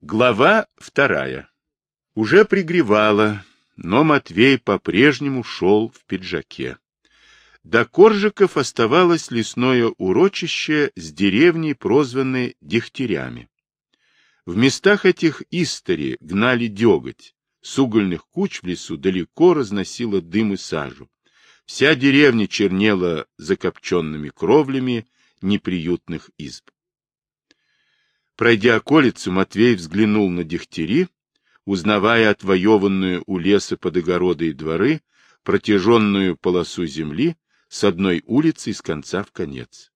Глава вторая. Уже пригревало, но Матвей по-прежнему шел в пиджаке. До Коржиков оставалось лесное урочище с деревней, прозванной Дегтярями. В местах этих истори гнали деготь, с угольных куч в лесу далеко разносило дым и сажу. Вся деревня чернела закопченными кровлями неприютных изб. Пройдя околицу, Матвей взглянул на Дегтяри, узнавая отвоеванную у леса под огороды и дворы протяженную полосу земли с одной улицы с конца в конец.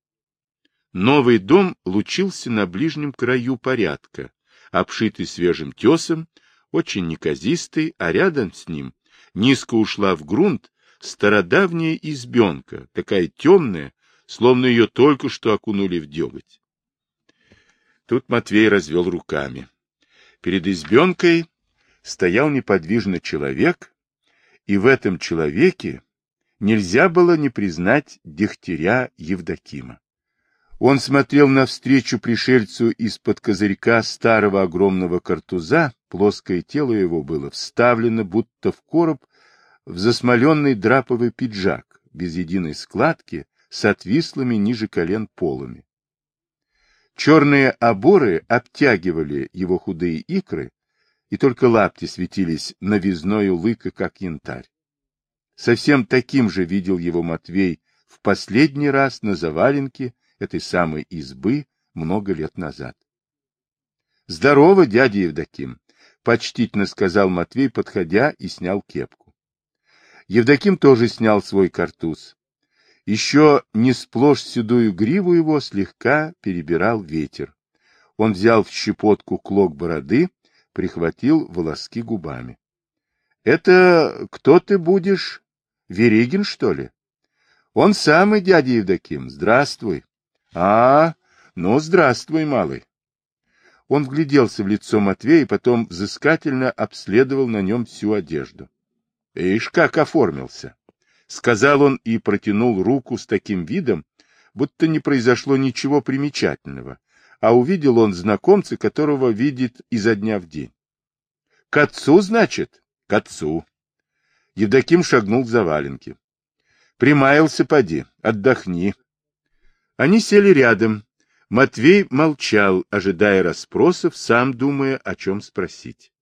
Новый дом лучился на ближнем краю порядка, обшитый свежим тесом, очень неказистый, а рядом с ним низко ушла в грунт стародавняя избенка, такая темная, словно ее только что окунули в деготь. Тут Матвей развел руками. Перед избенкой стоял неподвижно человек, и в этом человеке нельзя было не признать Дегтяря Евдокима. Он смотрел навстречу пришельцу из-под козырька старого огромного картуза, плоское тело его было вставлено, будто в короб, в засмоленный драповый пиджак, без единой складки, с отвислыми ниже колен полами. Черные оборы обтягивали его худые икры, и только лапти светились новизною лыка, как янтарь. Совсем таким же видел его Матвей в последний раз на заваленке этой самой избы много лет назад. — Здорово, дядя Евдоким! — почтительно сказал Матвей, подходя и снял кепку. Евдоким тоже снял свой картуз. Еще не сплошь седую гриву его слегка перебирал ветер. Он взял в щепотку клок бороды, прихватил волоски губами. — Это кто ты будешь? Веригин, что ли? — Он самый, дядя Евдоким. Здравствуй. — А, ну, здравствуй, малый. Он вгляделся в лицо Матвея и потом взыскательно обследовал на нем всю одежду. — Ишь, как оформился! Сказал он и протянул руку с таким видом, будто не произошло ничего примечательного, а увидел он знакомца, которого видит изо дня в день. — К отцу, значит? — К отцу. Евдоким шагнул к заваленке. — Примаялся, поди, отдохни. Они сели рядом. Матвей молчал, ожидая расспросов, сам думая, о чем спросить.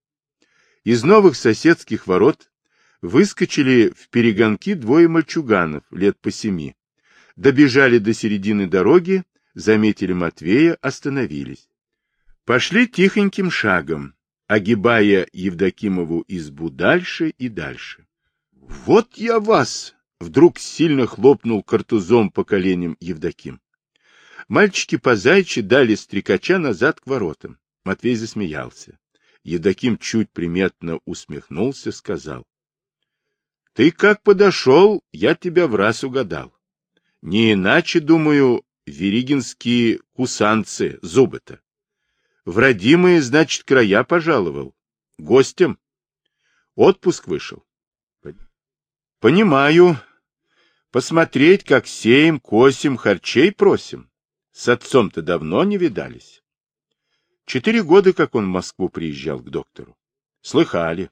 Из новых соседских ворот Выскочили в перегонки двое мальчуганов, лет по семи. Добежали до середины дороги, заметили Матвея, остановились. Пошли тихоньким шагом, огибая Евдокимову избу дальше и дальше. — Вот я вас! — вдруг сильно хлопнул картузом по коленям Евдоким. Мальчики по зайчи дали стрекача назад к воротам. Матвей засмеялся. Евдоким чуть приметно усмехнулся, сказал. Ты как подошел, я тебя в раз угадал. Не иначе, думаю, веригинские кусанцы, зубы-то. В родимые, значит, края пожаловал. Гостем. Отпуск вышел. Понимаю. Посмотреть, как сеем, косим, харчей просим. С отцом-то давно не видались. Четыре года, как он в Москву приезжал к доктору. Слыхали.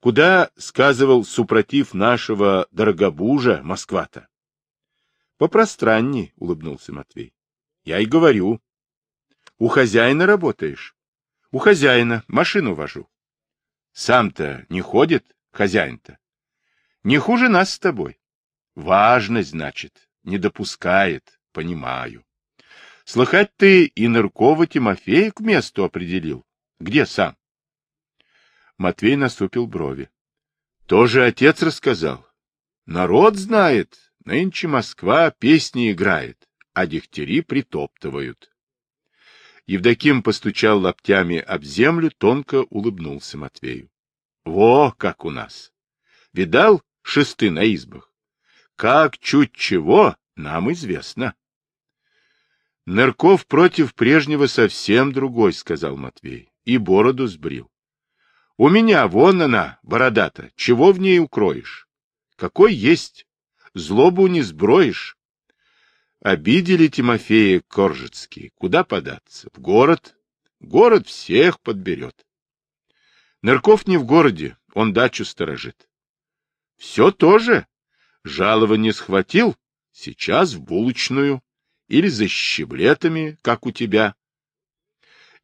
Куда, сказывал, супротив нашего дорогобужа Москва-то? — Попространней, — улыбнулся Матвей. — Я и говорю. — У хозяина работаешь? — У хозяина. Машину вожу. — Сам-то не ходит, хозяин-то? — Не хуже нас с тобой. — Важность, значит, не допускает, понимаю. Слыхать ты и Ныркова Тимофея к месту определил. Где сам? Матвей наступил брови. — Тоже отец рассказал. Народ знает, нынче Москва песни играет, а дегтяри притоптывают. Евдоким постучал локтями об землю, тонко улыбнулся Матвею. — Во, как у нас! Видал шесты на избах? Как чуть чего, нам известно. — Нырков против прежнего совсем другой, — сказал Матвей, и бороду сбрил. У меня вон она, бородата, чего в ней укроешь? Какой есть? Злобу не сброишь. Обидели Тимофея Коржицкий. Куда податься? В город? Город всех подберет. Нырков не в городе, он дачу сторожит. Все тоже. Жалование схватил, сейчас в булочную. Или за щеблетами, как у тебя.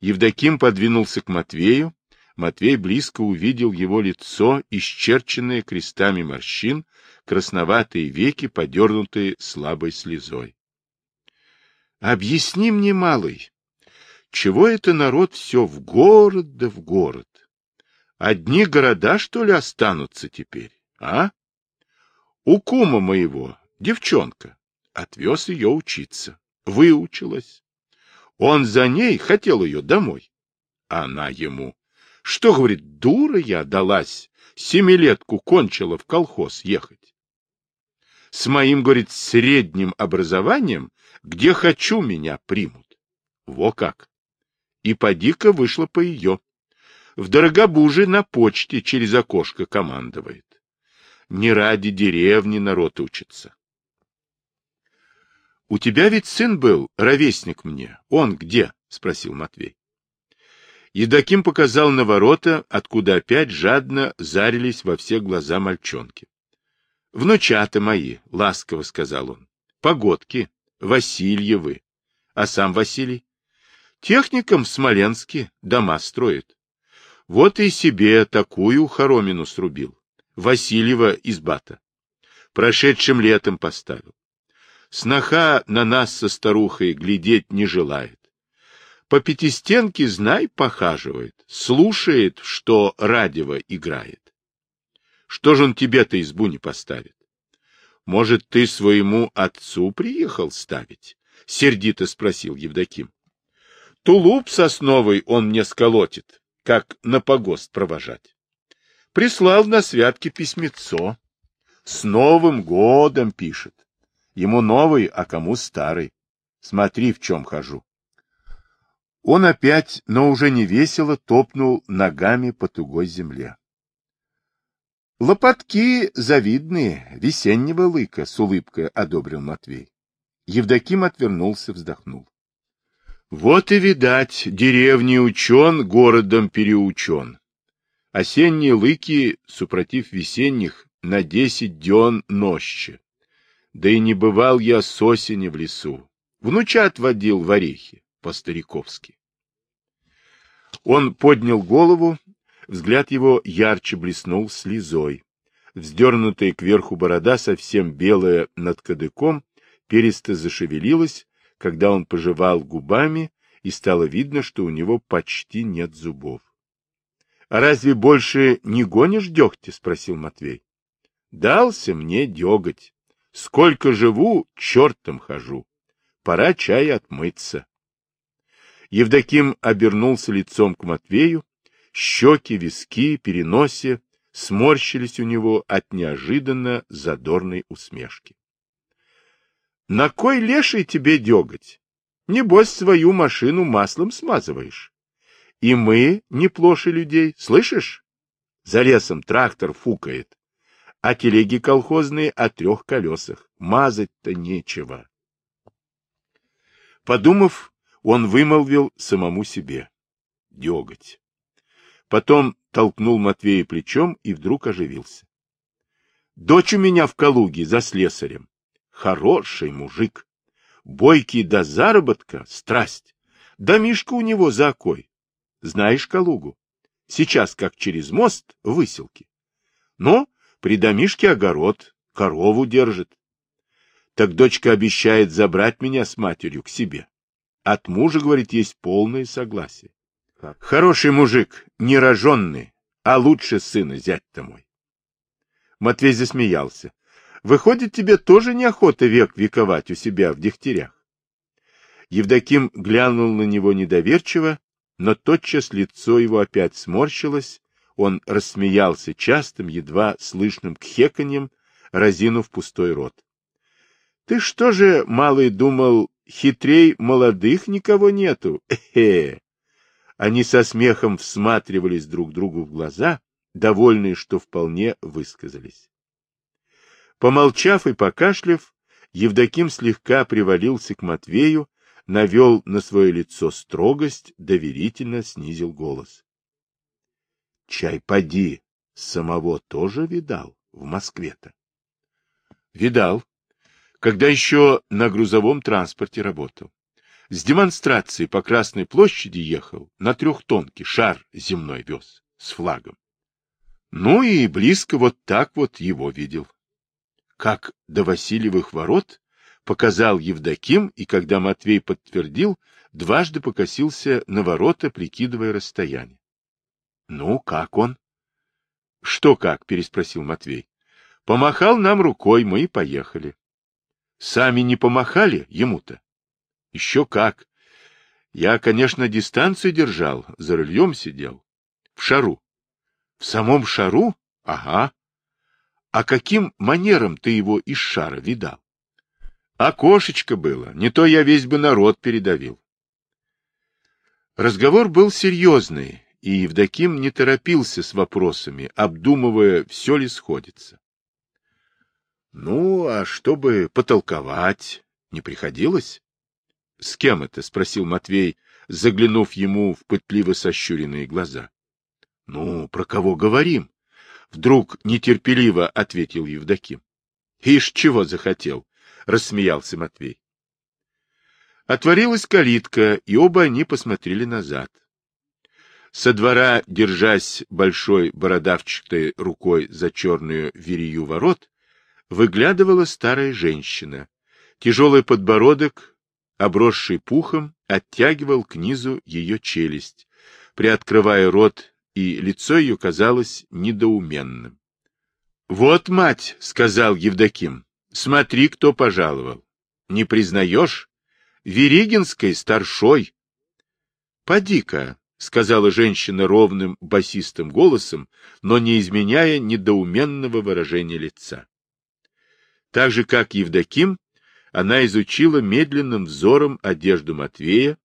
Евдоким подвинулся к Матвею. Матвей близко увидел его лицо, исчерченное крестами морщин, красноватые веки, подернутые слабой слезой. — Объясни мне, малый, чего это народ все в город да в город? Одни города, что ли, останутся теперь, а? У кума моего девчонка. Отвез ее учиться. Выучилась. Он за ней хотел ее домой. Она ему. Что, говорит, дура я далась, семилетку кончила в колхоз ехать. С моим, говорит, средним образованием, где хочу, меня примут. Во как! И поди-ка вышла по ее. В Дорогобуже на почте через окошко командует. Не ради деревни народ учится. — У тебя ведь сын был, ровесник мне. Он где? — спросил Матвей. Едоким показал на ворота, откуда опять жадно зарились во все глаза мальчонки. — Внучата мои, — ласково сказал он, — погодки, Васильевы. А сам Василий? Техником в Смоленске дома строит. Вот и себе такую хоромину срубил. Васильева из бата. Прошедшим летом поставил. Сноха на нас со старухой глядеть не желает. По пятистенке, знай, похаживает, слушает, что радио играет. Что же он тебе-то избу не поставит? Может, ты своему отцу приехал ставить? — сердито спросил Евдоким. — Тулуп сосновый он мне сколотит, как на погост провожать. Прислал на святке письмецо. С Новым годом пишет. Ему новый, а кому старый. Смотри, в чем хожу. Он опять, но уже не весело, топнул ногами по тугой земле. Лопатки завидные, весеннего лыка, с улыбкой одобрил Матвей. Евдоким отвернулся, вздохнул. Вот и видать, деревни учен, городом переучен. Осенние лыки, супротив весенних, на десять дён нощи. Да и не бывал я с осени в лесу. Внучат водил в орехи, по-стариковски. Он поднял голову, взгляд его ярче блеснул слезой. Вздернутая кверху борода, совсем белая над кадыком, пересто зашевелилась, когда он пожевал губами, и стало видно, что у него почти нет зубов. — А разве больше не гонишь дегтя? — спросил Матвей. — Дался мне деготь. Сколько живу, чертом хожу. Пора чай отмыться. Евдоким обернулся лицом к Матвею. Щеки, виски, переносе сморщились у него от неожиданно задорной усмешки. — На кой леший тебе деготь? Небось, свою машину маслом смазываешь. И мы не плоши людей, слышишь? За лесом трактор фукает а телеги колхозные о трех колесах. Мазать-то нечего. Подумав, он вымолвил самому себе. Деготь. Потом толкнул Матвея плечом и вдруг оживился. Дочь у меня в Калуге за слесарем. Хороший мужик. Бойкий до заработка, страсть. Домишка у него за окой. Знаешь Калугу? Сейчас, как через мост, выселки. Но при домишке огород, корову держит. Так дочка обещает забрать меня с матерью к себе. От мужа, говорит, есть полное согласие. Хороший мужик, не роженный, а лучше сына зять-то мой. Матвей засмеялся. Выходит, тебе тоже неохота век вековать у себя в дегтярях? Евдоким глянул на него недоверчиво, но тотчас лицо его опять сморщилось, он рассмеялся частым, едва слышным кхеканьем, разинув пустой рот. — Ты что же, малый, думал, хитрей молодых никого нету? Эхе! Они со смехом всматривались друг другу в глаза, довольные, что вполне высказались. Помолчав и покашляв, Евдоким слегка привалился к Матвею, навел на свое лицо строгость, доверительно снизил голос. — Чай поди, самого тоже видал в Москве-то? — Видал, когда еще на грузовом транспорте работал. С демонстрацией по Красной площади ехал, на трехтонке шар земной вез, с флагом. Ну и близко вот так вот его видел. Как до Васильевых ворот показал Евдоким, и когда Матвей подтвердил, дважды покосился на ворота, прикидывая расстояние. — Ну, как он? — Что как? — переспросил Матвей. — Помахал нам рукой, мы и поехали. Сами не помахали ему-то? Еще как. Я, конечно, дистанцию держал, за рулем сидел. В шару. В самом шару? Ага. А каким манером ты его из шара видал? Окошечко было, не то я весь бы народ передавил. Разговор был серьезный, и Евдоким не торопился с вопросами, обдумывая, все ли сходится. Ну, а чтобы потолковать, не приходилось? — С кем это? — спросил Матвей, заглянув ему в пытливо сощуренные глаза. — Ну, про кого говорим? — вдруг нетерпеливо ответил Евдоким. — Ишь, чего захотел? — рассмеялся Матвей. Отворилась калитка, и оба они посмотрели назад. Со двора, держась большой бородавчатой рукой за черную верию ворот, выглядывала старая женщина. Тяжелый подбородок, обросший пухом, оттягивал к низу ее челюсть, приоткрывая рот, и лицо ее казалось недоуменным. — Вот, мать, — сказал Евдоким, — смотри, кто пожаловал. Не признаешь? Веригинской старшой. — Поди-ка, — сказала женщина ровным басистым голосом, но не изменяя недоуменного выражения лица. Так же, как Евдоким, она изучила медленным взором одежду Матвея,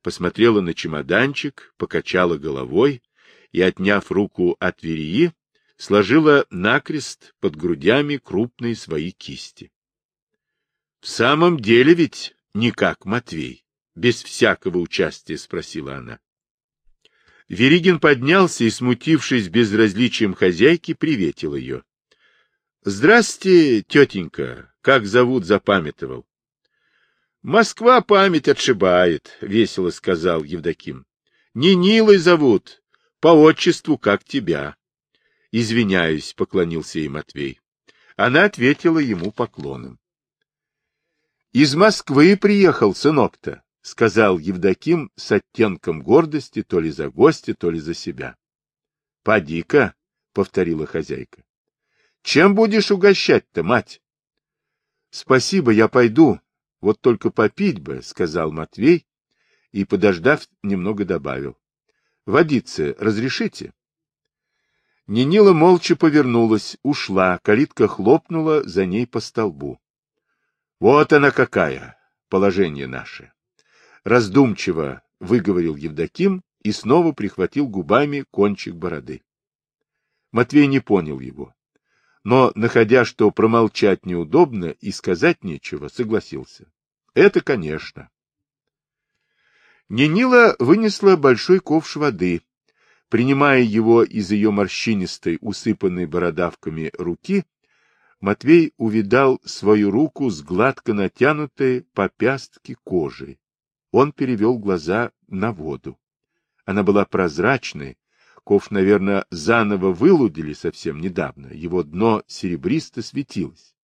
посмотрела на чемоданчик, покачала головой и, отняв руку от верии, сложила накрест под грудями крупные свои кисти. — В самом деле ведь не как Матвей, без всякого участия, — спросила она. Веригин поднялся и, смутившись безразличием хозяйки, приветил ее. — Здрасте, тетенька, как зовут, запамятовал. — Москва память отшибает, — весело сказал Евдоким. — Не Нилой зовут, по отчеству, как тебя. — Извиняюсь, — поклонился ей Матвей. Она ответила ему поклоном. — Из Москвы приехал сынок-то, — сказал Евдоким с оттенком гордости то ли за гостя, то ли за себя. — Поди-ка, — повторила хозяйка. Чем будешь угощать-то, мать? — Спасибо, я пойду. Вот только попить бы, — сказал Матвей и, подождав, немного добавил. — Водицы разрешите? Нинила молча повернулась, ушла, калитка хлопнула за ней по столбу. — Вот она какая, положение наше! Раздумчиво выговорил Евдоким и снова прихватил губами кончик бороды. Матвей не понял его но, находя, что промолчать неудобно и сказать нечего, согласился. Это, конечно. Нинила вынесла большой ковш воды. Принимая его из ее морщинистой, усыпанной бородавками руки, Матвей увидал свою руку с гладко натянутой по пястке кожей. Он перевел глаза на воду. Она была прозрачной, Ков, наверное, заново вылудили совсем недавно, его дно серебристо светилось.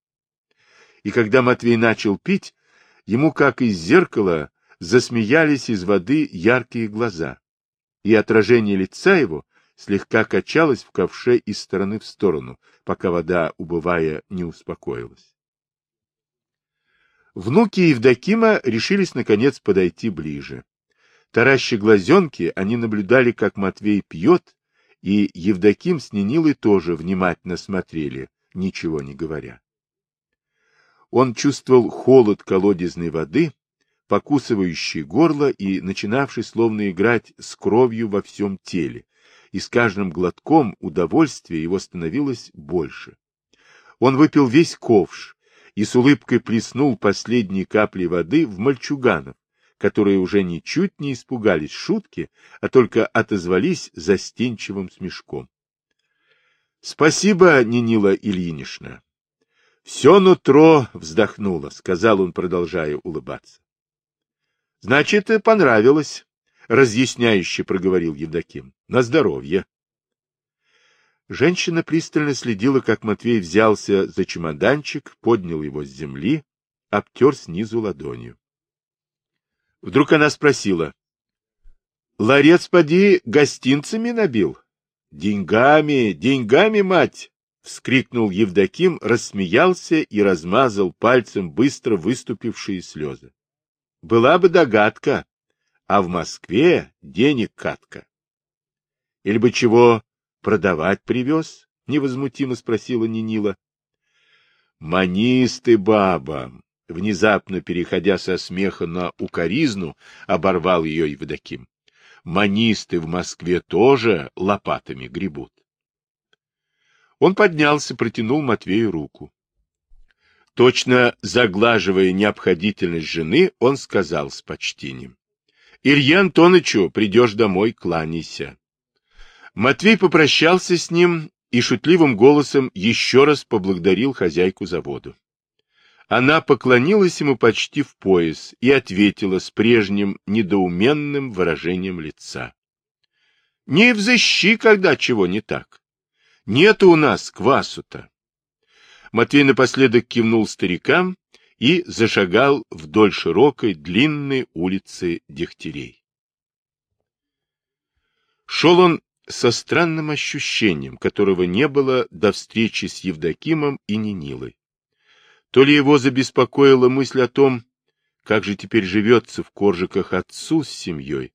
И когда Матвей начал пить, ему, как из зеркала, засмеялись из воды яркие глаза, и отражение лица его слегка качалось в ковше из стороны в сторону, пока вода, убывая, не успокоилась. Внуки Евдокима решились, наконец, подойти ближе. Таращи глазенки, они наблюдали, как Матвей пьет, и Евдоким с Нинилой тоже внимательно смотрели, ничего не говоря. Он чувствовал холод колодезной воды, покусывающий горло и начинавший словно играть с кровью во всем теле, и с каждым глотком удовольствия его становилось больше. Он выпил весь ковш и с улыбкой плеснул последние капли воды в мальчуганов, которые уже ничуть не испугались шутки, а только отозвались застенчивым смешком. — Спасибо, Нинила Ильинична. — Все нутро вздохнуло, — сказал он, продолжая улыбаться. — Значит, понравилось, — разъясняюще проговорил Евдоким. — На здоровье. Женщина пристально следила, как Матвей взялся за чемоданчик, поднял его с земли, обтер снизу ладонью. Вдруг она спросила. — Ларец, поди, гостинцами набил? — Деньгами, деньгами, мать! — вскрикнул Евдоким, рассмеялся и размазал пальцем быстро выступившие слезы. — Была бы догадка, а в Москве денег катка. — Или бы чего продавать привез? — невозмутимо спросила Нинила. — Манисты, баба! Внезапно переходя со смеха на укоризну, оборвал ее Евдоким. Манисты в Москве тоже лопатами гребут. Он поднялся, протянул Матвею руку. Точно заглаживая необходительность жены, он сказал с почтением. — Илья Антонычу, придешь домой, кланяйся. Матвей попрощался с ним и шутливым голосом еще раз поблагодарил хозяйку заводу. Она поклонилась ему почти в пояс и ответила с прежним недоуменным выражением лица. — Не взыщи, когда чего не так. Нет у нас квасу-то. Матвей напоследок кивнул старикам и зашагал вдоль широкой длинной улицы Дегтярей. Шел он со странным ощущением, которого не было до встречи с Евдокимом и Нинилой. То ли его забеспокоила мысль о том, как же теперь живется в Коржиках отцу с семьей,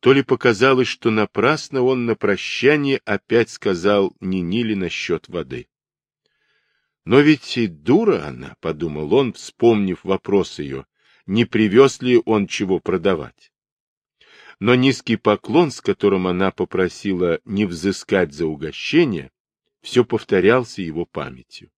то ли показалось, что напрасно он на прощание опять сказал Ниниле насчет воды. Но ведь и дура она, — подумал он, вспомнив вопрос ее, не привез ли он чего продавать но низкий поклон, с которым она попросила не взыскать за угощение, все повторялся его памятью.